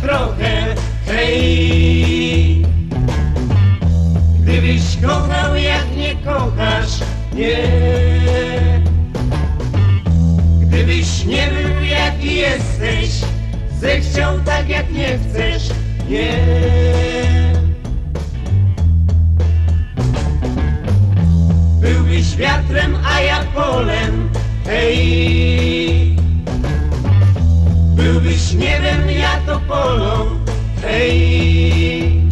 trochę, hej. Gdybyś kochał jak nie kochasz, nie. Gdybyś nie był jaki jesteś, zechciał tak jak nie chcesz, nie. Byłbyś wiatrem, a ja polem, hej. Byłbyś niebem, ja to polą, hej.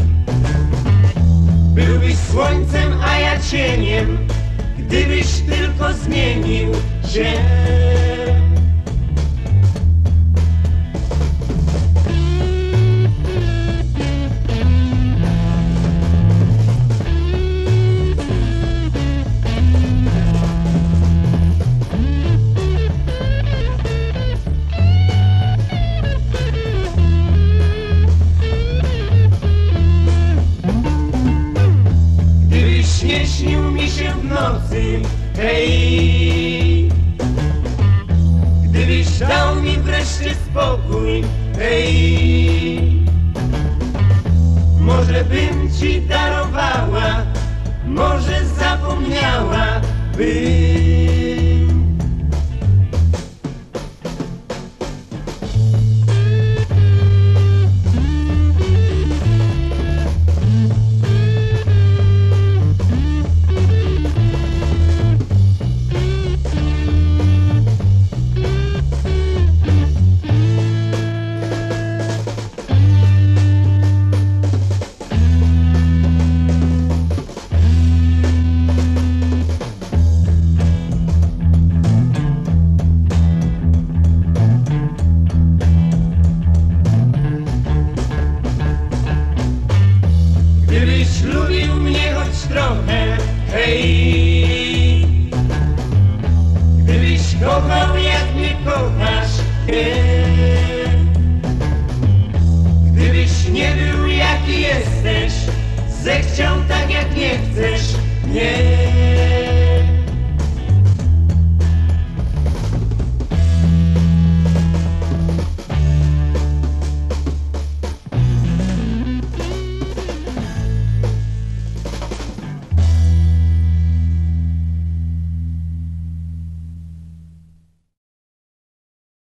Byłbyś słońcem, a ja cieniem, gdybyś tylko zmienił się. Się w nocy, hej. Gdybyś dał mi wreszcie spokój, hej. Może bym ci darowała, może zapomniała bym lubił mnie choć trochę, hej. Gdybyś kochał jak mnie kochasz, hej. Gdybyś nie był jaki jesteś, zechciał tak jak nie chcesz, nie.